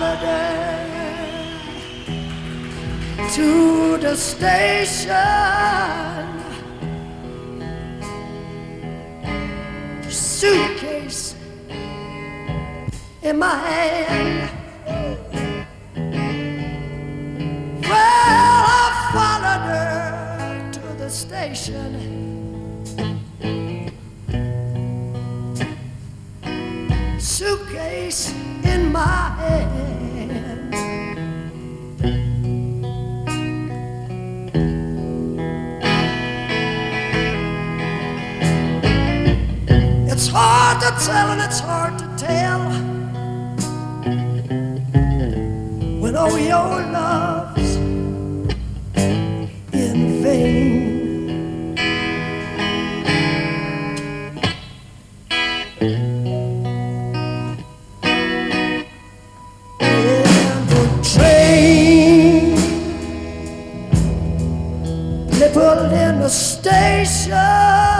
Her to the station. Suitcase in my hand. Well, I followed her to the station. Suitcase in my hand. Hard to tell and it's hard to tell when all your love's in vain. In the train, nipple in the station.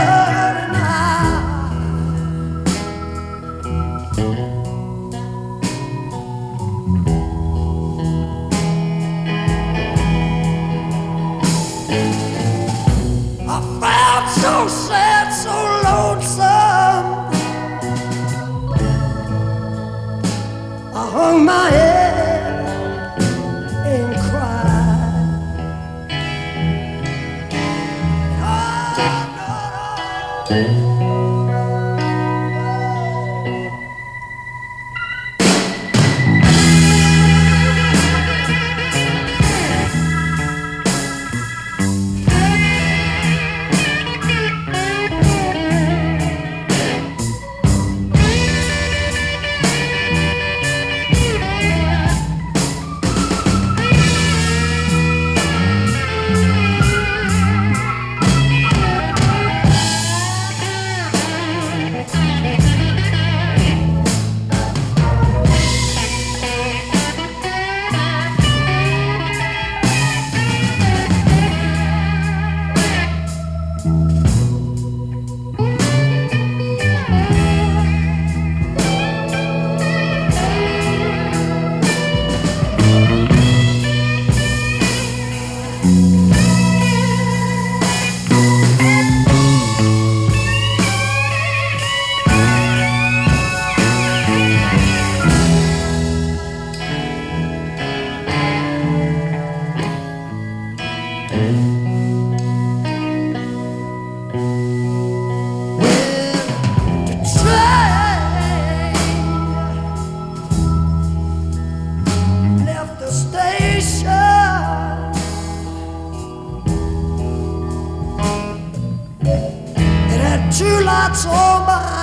hung my head had two lights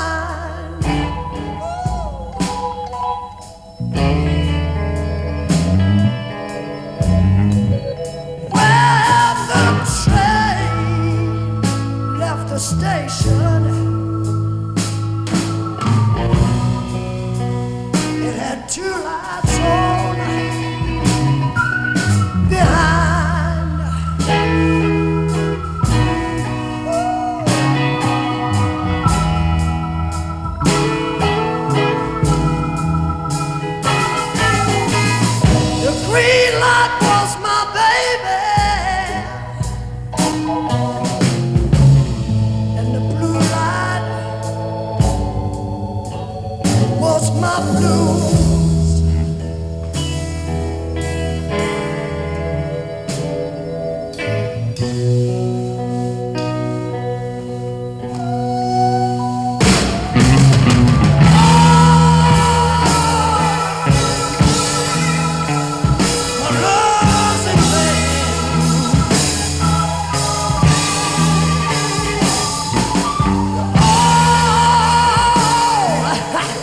blue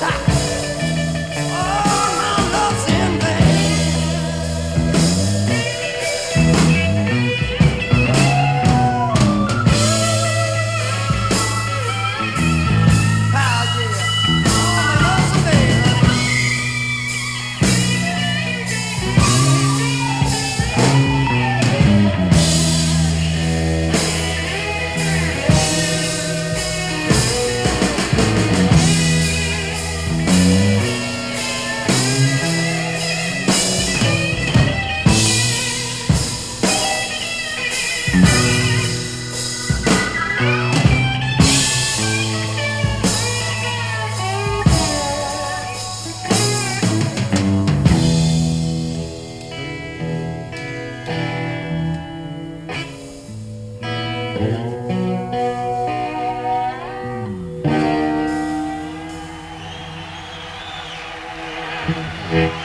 ha! Thank